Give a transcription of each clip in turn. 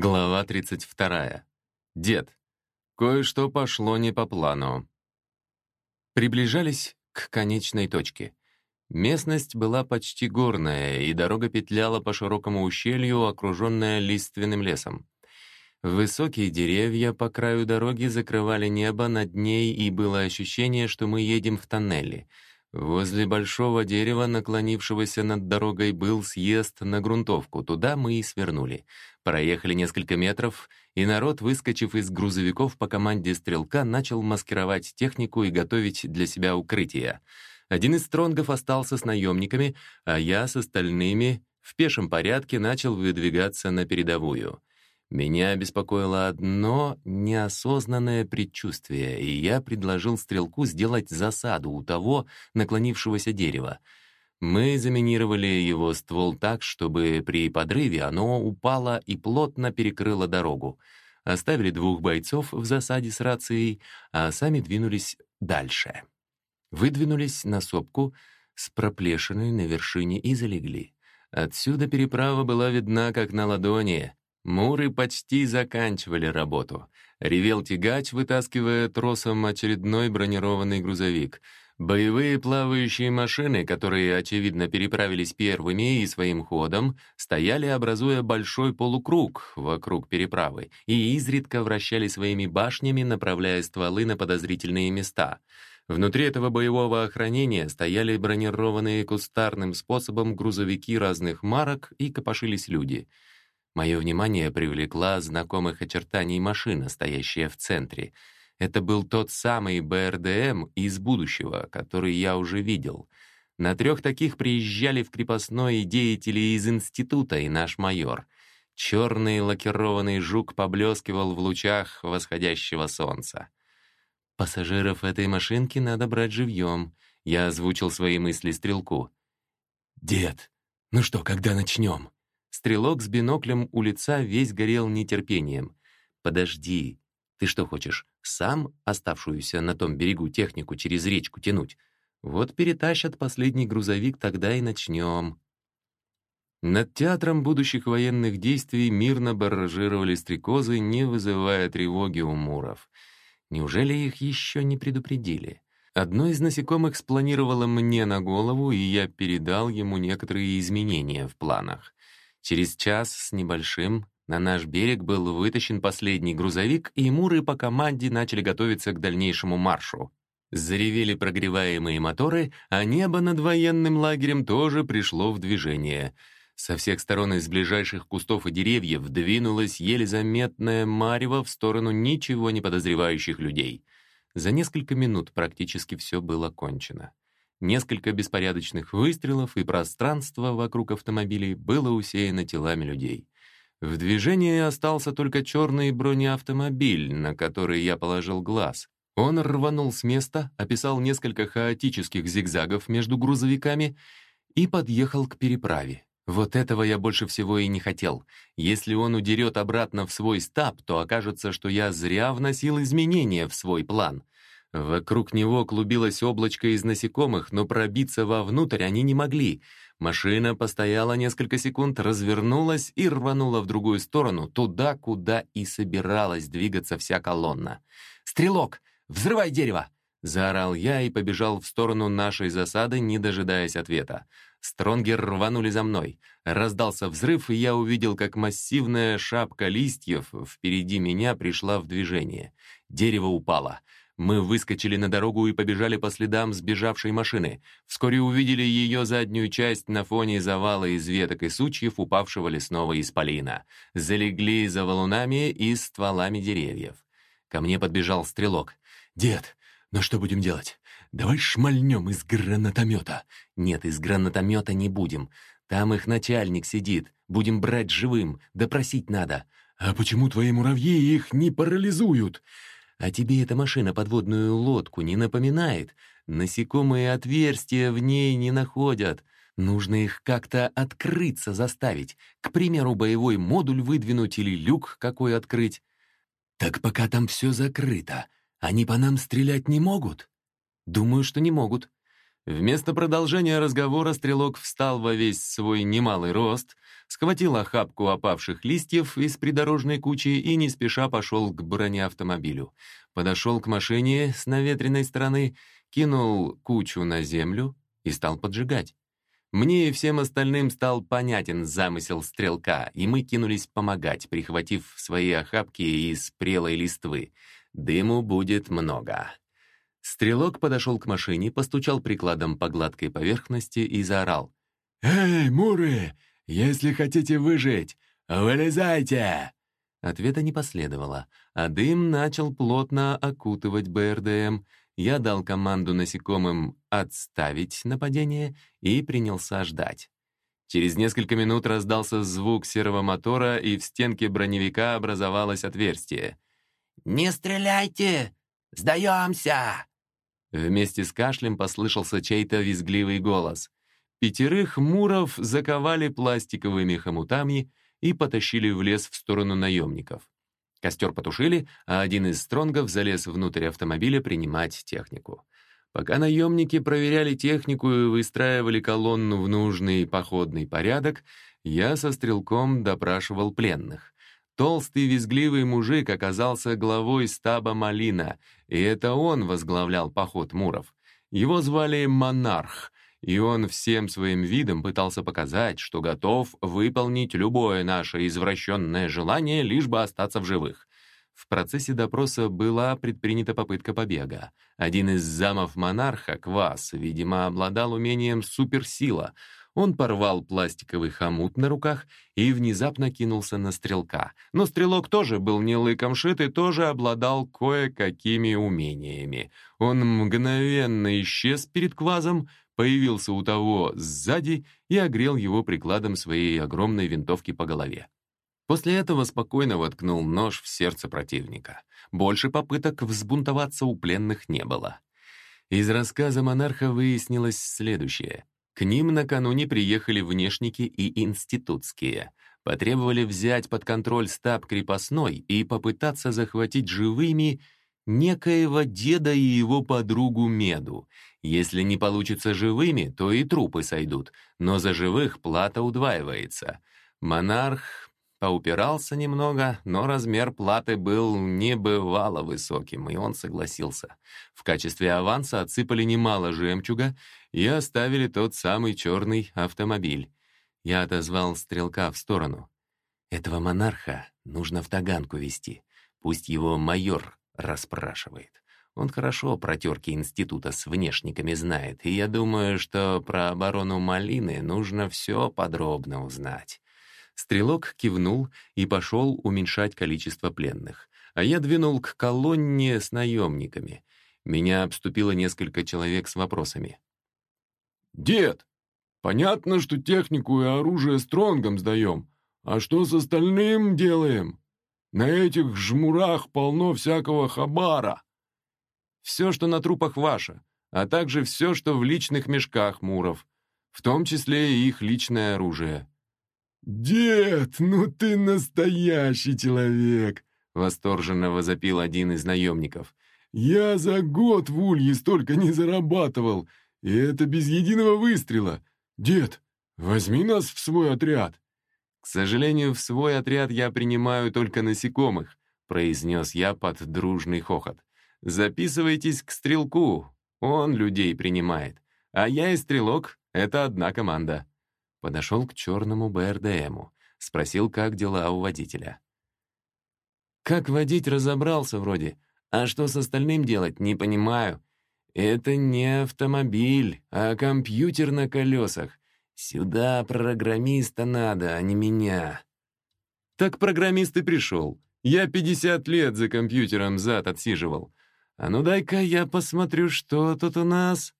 Глава 32. Дед. Кое-что пошло не по плану. Приближались к конечной точке. Местность была почти горная, и дорога петляла по широкому ущелью, окруженная лиственным лесом. Высокие деревья по краю дороги закрывали небо над ней, и было ощущение, что мы едем в тоннеле — Возле большого дерева, наклонившегося над дорогой, был съезд на грунтовку. Туда мы и свернули. Проехали несколько метров, и народ, выскочив из грузовиков по команде стрелка, начал маскировать технику и готовить для себя укрытие. Один из стронгов остался с наемниками, а я с остальными в пешем порядке начал выдвигаться на передовую. Меня беспокоило одно неосознанное предчувствие, и я предложил стрелку сделать засаду у того наклонившегося дерева. Мы заминировали его ствол так, чтобы при подрыве оно упало и плотно перекрыло дорогу. Оставили двух бойцов в засаде с рацией, а сами двинулись дальше. Выдвинулись на сопку с проплешиной на вершине и залегли. Отсюда переправа была видна как на ладони, Муры почти заканчивали работу. Ревел тягач, вытаскивая тросом очередной бронированный грузовик. Боевые плавающие машины, которые, очевидно, переправились первыми и своим ходом, стояли, образуя большой полукруг вокруг переправы, и изредка вращали своими башнями, направляя стволы на подозрительные места. Внутри этого боевого охранения стояли бронированные кустарным способом грузовики разных марок и копошились люди — Мое внимание привлекла знакомых очертаний машина, стоящая в центре. Это был тот самый БРДМ из будущего, который я уже видел. На трех таких приезжали в крепостной деятели из института и наш майор. Черный лакированный жук поблескивал в лучах восходящего солнца. «Пассажиров этой машинки надо брать живьем», — я озвучил свои мысли стрелку. «Дед, ну что, когда начнем?» Стрелок с биноклем у лица весь горел нетерпением. «Подожди, ты что хочешь, сам оставшуюся на том берегу технику через речку тянуть? Вот перетащат последний грузовик, тогда и начнем». Над театром будущих военных действий мирно барражировали стрекозы, не вызывая тревоги у муров. Неужели их еще не предупредили? Одно из насекомых спланировало мне на голову, и я передал ему некоторые изменения в планах. Через час с небольшим на наш берег был вытащен последний грузовик, и муры по команде начали готовиться к дальнейшему маршу. Заревели прогреваемые моторы, а небо над военным лагерем тоже пришло в движение. Со всех сторон из ближайших кустов и деревьев двинулась еле заметная марево в сторону ничего не подозревающих людей. За несколько минут практически все было кончено. Несколько беспорядочных выстрелов, и пространство вокруг автомобилей было усеяно телами людей. В движении остался только черный бронеавтомобиль, на который я положил глаз. Он рванул с места, описал несколько хаотических зигзагов между грузовиками и подъехал к переправе. Вот этого я больше всего и не хотел. Если он удерет обратно в свой стаб, то окажется, что я зря вносил изменения в свой план — Вокруг него клубилось облачко из насекомых, но пробиться вовнутрь они не могли. Машина постояла несколько секунд, развернулась и рванула в другую сторону, туда, куда и собиралась двигаться вся колонна. «Стрелок! Взрывай дерево!» Заорал я и побежал в сторону нашей засады, не дожидаясь ответа. Стронгер рванули за мной. Раздался взрыв, и я увидел, как массивная шапка листьев впереди меня пришла в движение. Дерево упало. Мы выскочили на дорогу и побежали по следам сбежавшей машины. Вскоре увидели ее заднюю часть на фоне завала из веток и сучьев упавшего лесного исполина. Залегли за валунами и стволами деревьев. Ко мне подбежал стрелок. «Дед, ну что будем делать? Давай шмальнем из гранатомета». «Нет, из гранатомета не будем. Там их начальник сидит. Будем брать живым. Допросить надо». «А почему твои муравьи их не парализуют?» А тебе эта машина подводную лодку не напоминает? Насекомые отверстия в ней не находят. Нужно их как-то открыться заставить. К примеру, боевой модуль выдвинуть или люк какой открыть. Так пока там все закрыто, они по нам стрелять не могут? Думаю, что не могут. Вместо продолжения разговора стрелок встал во весь свой немалый рост, схватил охапку опавших листьев из придорожной кучи и не спеша пошел к бронеавтомобилю. Подошел к машине с наветренной стороны, кинул кучу на землю и стал поджигать. Мне и всем остальным стал понятен замысел стрелка, и мы кинулись помогать, прихватив свои охапки из прелой листвы. Дыму будет много. Стрелок подошел к машине, постучал прикладом по гладкой поверхности и заорал. «Эй, муры, если хотите выжить, вылезайте!» Ответа не последовало, а дым начал плотно окутывать БРДМ. Я дал команду насекомым отставить нападение и принялся ждать. Через несколько минут раздался звук сервомотора, и в стенке броневика образовалось отверстие. «Не стреляйте! Сдаемся!» Вместе с кашлем послышался чей-то визгливый голос. Пятерых муров заковали пластиковыми хомутами и потащили в лес в сторону наемников. Костер потушили, а один из стронгов залез внутрь автомобиля принимать технику. Пока наемники проверяли технику и выстраивали колонну в нужный походный порядок, я со стрелком допрашивал пленных. Толстый визгливый мужик оказался главой стаба Малина, и это он возглавлял поход Муров. Его звали Монарх, и он всем своим видом пытался показать, что готов выполнить любое наше извращенное желание, лишь бы остаться в живых. В процессе допроса была предпринята попытка побега. Один из замов монарха, Квас, видимо, обладал умением суперсила — он порвал пластиковый хомут на руках и внезапно кинулся на стрелка. Но стрелок тоже был не лыком шит и тоже обладал кое-какими умениями. Он мгновенно исчез перед квазом, появился у того сзади и огрел его прикладом своей огромной винтовки по голове. После этого спокойно воткнул нож в сердце противника. Больше попыток взбунтоваться у пленных не было. Из рассказа монарха выяснилось следующее. К ним накануне приехали внешники и институтские. Потребовали взять под контроль стаб крепостной и попытаться захватить живыми некоего деда и его подругу Меду. Если не получится живыми, то и трупы сойдут, но за живых плата удваивается. Монарх Поупирался немного, но размер платы был небывало высоким, и он согласился. В качестве аванса отсыпали немало жемчуга и оставили тот самый черный автомобиль. Я отозвал стрелка в сторону. «Этого монарха нужно в таганку вести. Пусть его майор расспрашивает. Он хорошо протерки института с внешниками знает, и я думаю, что про оборону Малины нужно все подробно узнать». Стрелок кивнул и пошел уменьшать количество пленных, а я двинул к колонне с наемниками. Меня обступило несколько человек с вопросами. «Дед, понятно, что технику и оружие стронгом сдаем, а что с остальным делаем? На этих жмурах полно всякого хабара». «Все, что на трупах ваше, а также все, что в личных мешках муров, в том числе и их личное оружие». «Дед, ну ты настоящий человек!» — восторженно возопил один из наемников. «Я за год в Улье столько не зарабатывал, и это без единого выстрела. Дед, возьми нас в свой отряд!» «К сожалению, в свой отряд я принимаю только насекомых», — произнес я под дружный хохот. «Записывайтесь к стрелку, он людей принимает, а я и стрелок — это одна команда». Подошел к черному БРДМу, спросил, как дела у водителя. «Как водить разобрался вроде, а что с остальным делать, не понимаю. Это не автомобиль, а компьютер на колесах. Сюда программиста надо, а не меня». «Так программист и пришел. Я 50 лет за компьютером зад отсиживал. А ну дай-ка я посмотрю, что тут у нас».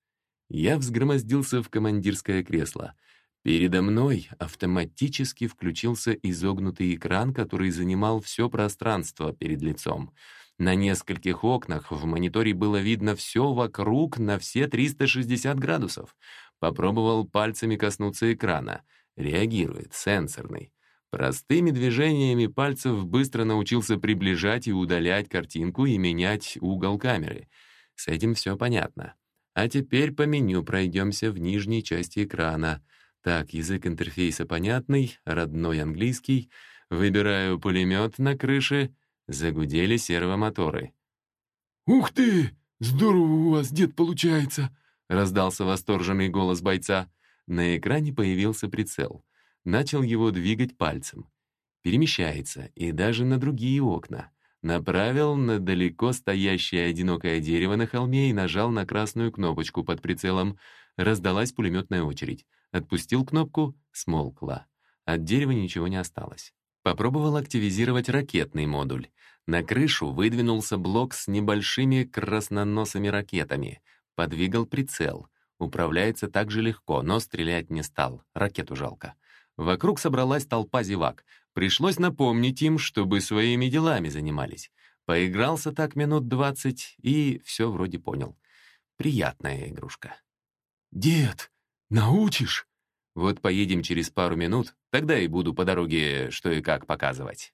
Я взгромоздился в командирское кресло — Передо мной автоматически включился изогнутый экран, который занимал все пространство перед лицом. На нескольких окнах в мониторе было видно все вокруг на все 360 градусов. Попробовал пальцами коснуться экрана. Реагирует, сенсорный. Простыми движениями пальцев быстро научился приближать и удалять картинку и менять угол камеры. С этим все понятно. А теперь по меню пройдемся в нижней части экрана. Так, язык интерфейса понятный, родной английский. Выбираю пулемет на крыше. Загудели сервомоторы. «Ух ты! Здорово у вас, дед, получается!» — раздался восторженный голос бойца. На экране появился прицел. Начал его двигать пальцем. Перемещается, и даже на другие окна. Направил на далеко стоящее одинокое дерево на холме и нажал на красную кнопочку под прицелом. Раздалась пулеметная очередь. Отпустил кнопку — смолкла. От дерева ничего не осталось. Попробовал активизировать ракетный модуль. На крышу выдвинулся блок с небольшими красноносыми ракетами. Подвигал прицел. Управляется так же легко, но стрелять не стал. Ракету жалко. Вокруг собралась толпа зевак. Пришлось напомнить им, чтобы своими делами занимались. Поигрался так минут двадцать и все вроде понял. Приятная игрушка. «Дед, научишь?» Вот поедем через пару минут, тогда и буду по дороге что и как показывать.